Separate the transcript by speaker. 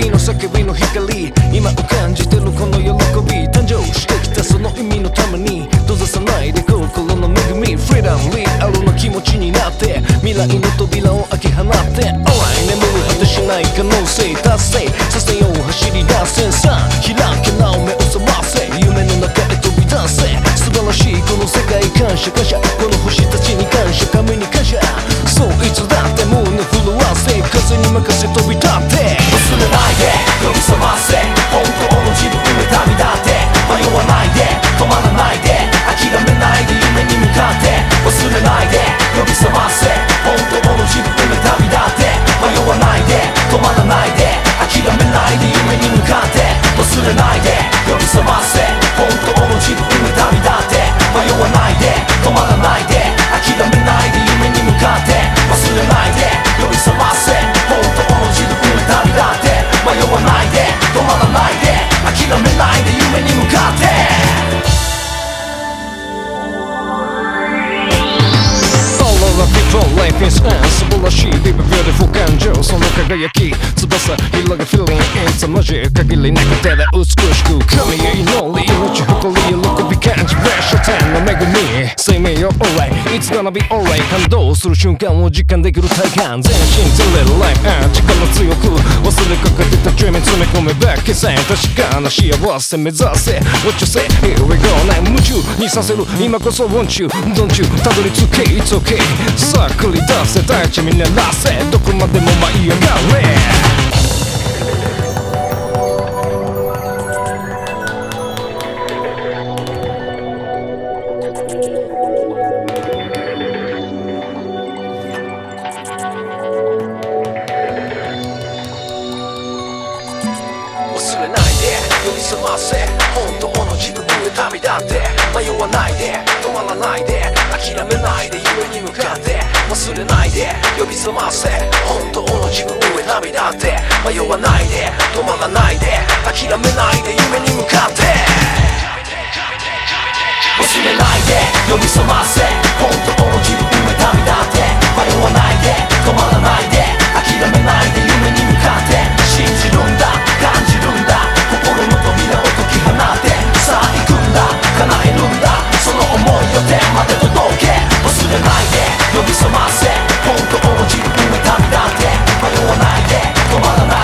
Speaker 1: Ready 魂の叫びの光。今を感じてるこの喜び。誕生してきたその意味のために。閉ざさないで心の恵み。Freedom リアルな気持ちになって。未来の扉を開き放って。Alright 眠る果てしない可能性。達成。させよう走り出せさ。あ開けなお目を覚ませ。夢の中へ飛び出せ。素晴らしいこの世界。感謝感謝。この people life is an 素晴らしい Baby beautiful 感情その輝き翼広げ Feeling it's a magic 限りなくてで美しく神へ祈り命誇り喜び感じ別所天の恵み生命よ alright It's gonna be alright 感動する瞬間を実感できる体感全身釣れる life and 力強く忘れかけてた dream 詰め込め back 消せ確かな幸せ目指せ What you say? Here we go ない夢中にさせる今こそ want you don't you? たどり着け It's okay. さあ繰り出せ大地みんならせどこまでも舞い上がれ忘れで呼び覚ませ本当の自分へ旅立って。迷わないで止まらないで諦めないで夢に向かって。忘れないで呼び覚ませ本当の自分へ旅立って。迷わないで止まらないで諦めないで夢に向かって。忘れないで呼び覚ませ本当まで届け忘れないで呼び覚ませ本当の自分が旅立って迷わないで止まらない